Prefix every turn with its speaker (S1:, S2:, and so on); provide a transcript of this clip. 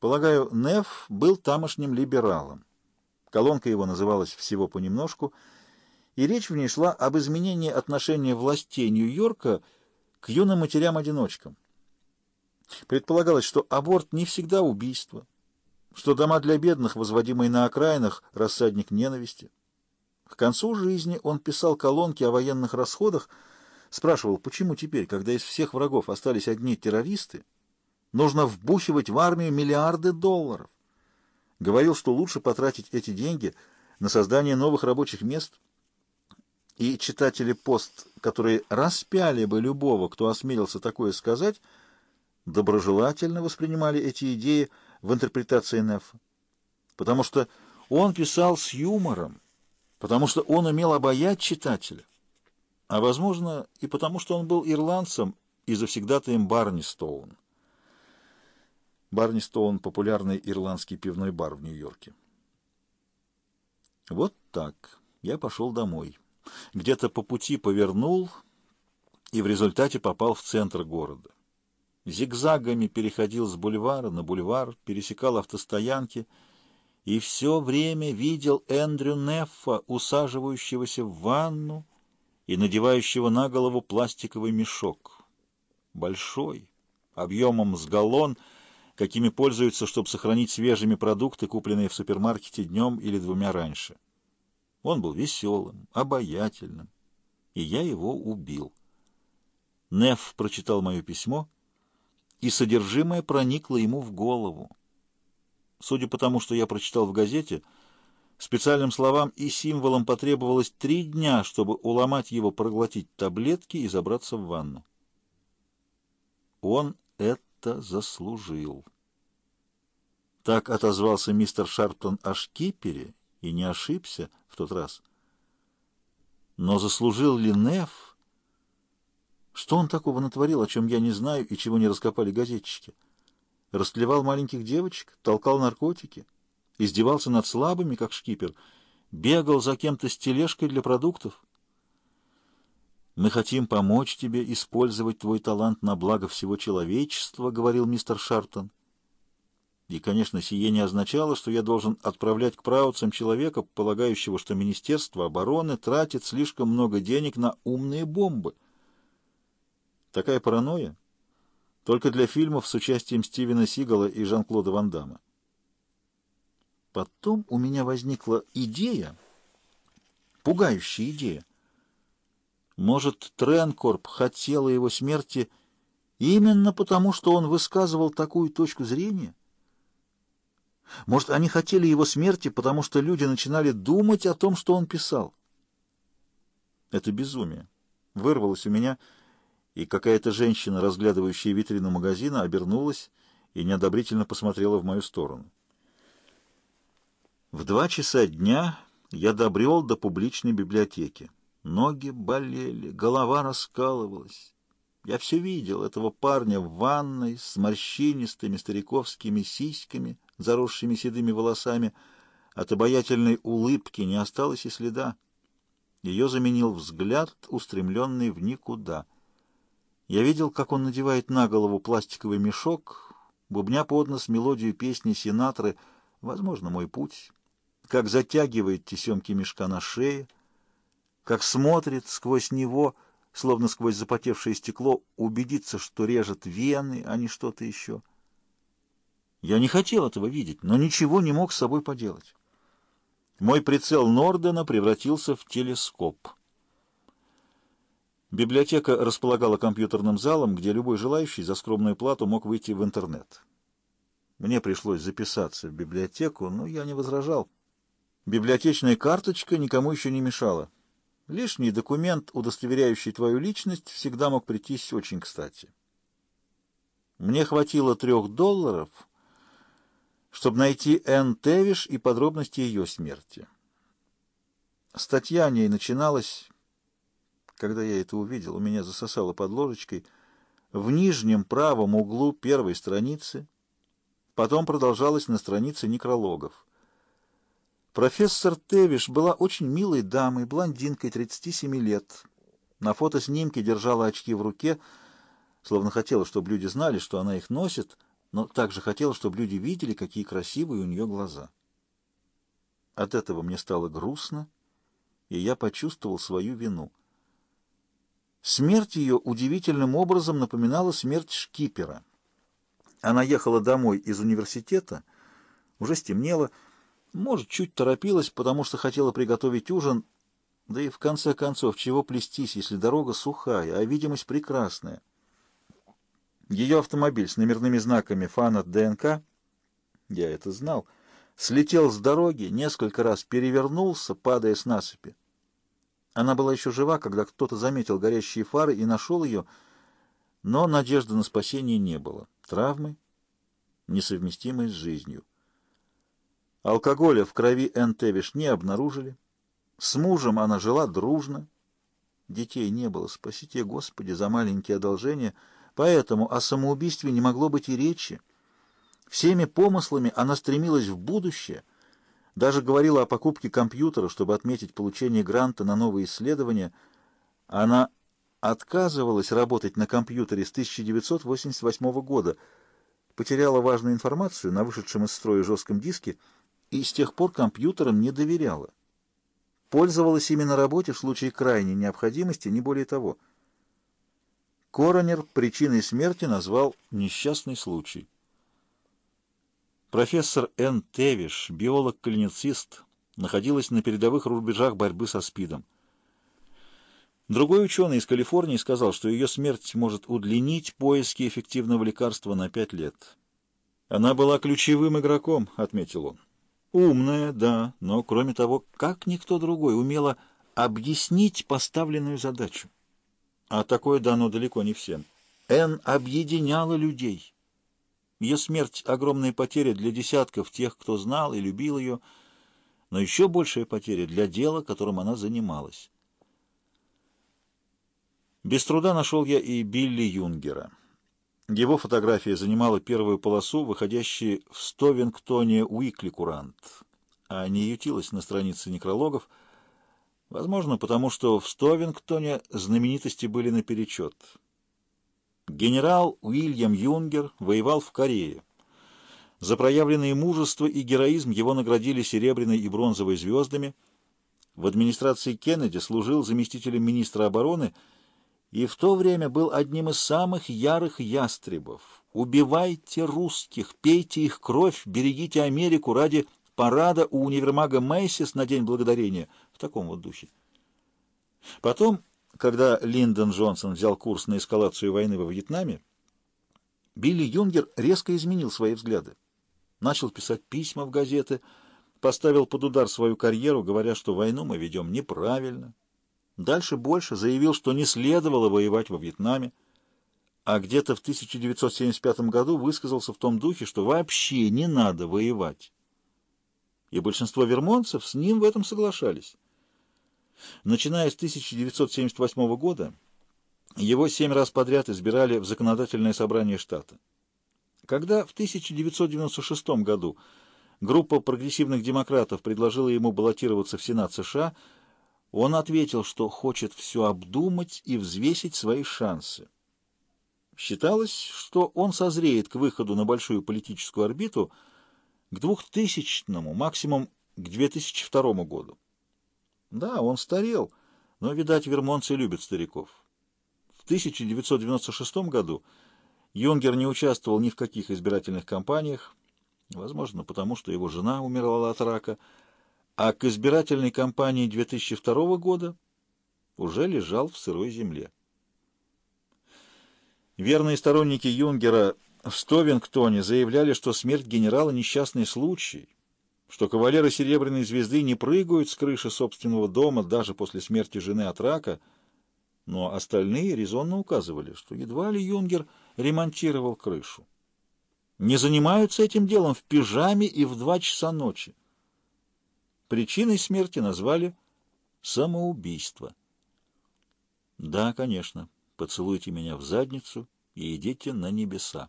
S1: Полагаю, Неф был тамошним либералом. Колонка его называлась «Всего понемножку», и речь в ней шла об изменении отношения властей Нью-Йорка к юным матерям-одиночкам. Предполагалось, что аборт не всегда убийство, что дома для бедных, возводимые на окраинах, рассадник ненависти. К концу жизни он писал колонки о военных расходах, спрашивал, почему теперь, когда из всех врагов остались одни террористы, нужно вбухивать в армию миллиарды долларов. Говорил, что лучше потратить эти деньги на создание новых рабочих мест. И читатели пост, которые распяли бы любого, кто осмелился такое сказать, доброжелательно воспринимали эти идеи в интерпретации Нефа. Потому что он писал с юмором, потому что он умел обаять читателя, а, возможно, и потому что он был ирландцем и завсегдатаем Барни Стоун. Барни Стоун — популярный ирландский пивной бар в Нью-Йорке. Вот так. Я пошел домой. Где-то по пути повернул и в результате попал в центр города. Зигзагами переходил с бульвара на бульвар, пересекал автостоянки и все время видел Эндрю Неффа, усаживающегося в ванну и надевающего на голову пластиковый мешок. Большой, объемом с галлон — какими пользуются, чтобы сохранить свежими продукты, купленные в супермаркете днем или двумя раньше. Он был веселым, обаятельным, и я его убил. Неф прочитал мое письмо, и содержимое проникло ему в голову. Судя по тому, что я прочитал в газете, специальным словам и символам потребовалось три дня, чтобы уломать его проглотить таблетки и забраться в ванну. Он это это заслужил. Так отозвался мистер Шарптон о шкипере и не ошибся в тот раз. Но заслужил ли Неф? Что он такого натворил, о чем я не знаю и чего не раскопали газетчики? Растлевал маленьких девочек, толкал наркотики, издевался над слабыми, как шкипер, бегал за кем-то с тележкой для продуктов. «Мы хотим помочь тебе использовать твой талант на благо всего человечества», — говорил мистер Шартон. И, конечно, сие не означало, что я должен отправлять к праутцам человека, полагающего, что Министерство обороны тратит слишком много денег на умные бомбы. Такая паранойя только для фильмов с участием Стивена Сигала и Жан-Клода Ван Дамма. Потом у меня возникла идея, пугающая идея. Может, Тренкорп хотела его смерти именно потому, что он высказывал такую точку зрения? Может, они хотели его смерти, потому что люди начинали думать о том, что он писал? Это безумие. Вырвалось у меня, и какая-то женщина, разглядывающая витрину магазина, обернулась и неодобрительно посмотрела в мою сторону. В два часа дня я добрел до публичной библиотеки. Ноги болели, голова раскалывалась. Я все видел этого парня в ванной с морщинистыми стариковскими сиськами, заросшими седыми волосами. От обаятельной улыбки не осталось и следа. Ее заменил взгляд, устремленный в никуда. Я видел, как он надевает на голову пластиковый мешок, бубня под нос мелодию песни Синатры «Возможно, мой путь», как затягивает тесемки мешка на шее — как смотрит сквозь него, словно сквозь запотевшее стекло, убедиться, что режет вены, а не что-то еще. Я не хотел этого видеть, но ничего не мог с собой поделать. Мой прицел Нордена превратился в телескоп. Библиотека располагала компьютерным залом, где любой желающий за скромную плату мог выйти в интернет. Мне пришлось записаться в библиотеку, но я не возражал. Библиотечная карточка никому еще не мешала. Лишний документ, удостоверяющий твою личность, всегда мог прийтись очень кстати. Мне хватило трех долларов, чтобы найти Энн Тевиш и подробности ее смерти. Статья о ней начиналась, когда я это увидел, у меня засосало под ложечкой, в нижнем правом углу первой страницы, потом продолжалась на странице некрологов. Профессор Тевиш была очень милой дамой, блондинкой 37 лет. На фотоснимке держала очки в руке, словно хотела, чтобы люди знали, что она их носит, но также хотела, чтобы люди видели, какие красивые у нее глаза. От этого мне стало грустно, и я почувствовал свою вину. Смерть ее удивительным образом напоминала смерть шкипера. Она ехала домой из университета, уже стемнело, может, чуть торопилась, потому что хотела приготовить ужин, да и в конце концов, чего плестись, если дорога сухая, а видимость прекрасная. Ее автомобиль с номерными знаками «Фанат ДНК» я это знал, слетел с дороги, несколько раз перевернулся, падая с насыпи. Она была еще жива, когда кто-то заметил горящие фары и нашел ее, но надежды на спасение не было. Травмы, несовместимые с жизнью. Алкоголя в крови Энн Тевиш не обнаружили. С мужем она жила дружно. Детей не было, спасите, Господи, за маленькие одолжения. Поэтому о самоубийстве не могло быть и речи. Всеми помыслами она стремилась в будущее, даже говорила о покупке компьютера, чтобы отметить получение гранта на новые исследования. Она отказывалась работать на компьютере с 1988 года, потеряла важную информацию на вышедшем из строя жестком диске и с тех пор компьютерам не доверяла. Пользовалась ими на работе в случае крайней необходимости, не более того. Коронер причиной смерти назвал несчастный случай. Профессор Н. Тевиш, биолог-клиницист, находилась на передовых рубежах борьбы со СПИДом. Другой ученый из Калифорнии сказал, что ее смерть может удлинить поиски эффективного лекарства на пять лет. «Она была ключевым игроком», — отметил он. Умная, да, но, кроме того, как никто другой, умела объяснить поставленную задачу. А такое дано далеко не всем. Эн объединяла людей. Ее смерть — огромная потеря для десятков тех, кто знал и любил ее, но еще большая потеря для дела, которым она занималась. Без труда нашел я и Билли Юнгера. Его фотография занимала первую полосу, выходящую в Стовингтоне Уикли Курант, а не ютилась на странице некрологов, возможно, потому что в Стовингтоне знаменитости были наперечет. Генерал Уильям Юнгер воевал в Корее. За проявленные мужество и героизм его наградили серебряной и бронзовой звездами. В администрации Кеннеди служил заместителем министра обороны – и в то время был одним из самых ярых ястребов. «Убивайте русских, пейте их кровь, берегите Америку ради парада у универмага Мэйсис на День Благодарения» в таком вот духе. Потом, когда Линдон Джонсон взял курс на эскалацию войны во Вьетнаме, Билли Юнгер резко изменил свои взгляды. Начал писать письма в газеты, поставил под удар свою карьеру, говоря, что войну мы ведем неправильно, Дальше больше заявил, что не следовало воевать во Вьетнаме, а где-то в 1975 году высказался в том духе, что вообще не надо воевать. И большинство вермонцев с ним в этом соглашались. Начиная с 1978 года, его семь раз подряд избирали в законодательное собрание штата. Когда в 1996 году группа прогрессивных демократов предложила ему баллотироваться в Сенат США – он ответил, что хочет все обдумать и взвесить свои шансы. Считалось, что он созреет к выходу на большую политическую орбиту к 2000-му, максимум к 2002 году. Да, он старел, но, видать, вермонцы любят стариков. В 1996 году Юнгер не участвовал ни в каких избирательных кампаниях, возможно, потому что его жена умерла от рака, а к избирательной кампании 2002 года уже лежал в сырой земле. Верные сторонники Юнгера в Стовингтоне заявляли, что смерть генерала — несчастный случай, что кавалеры Серебряной Звезды не прыгают с крыши собственного дома даже после смерти жены от рака, но остальные резонно указывали, что едва ли Юнгер ремонтировал крышу. Не занимаются этим делом в пижаме и в два часа ночи. Причиной смерти назвали самоубийство. Да, конечно, поцелуйте меня в задницу и идите на небеса.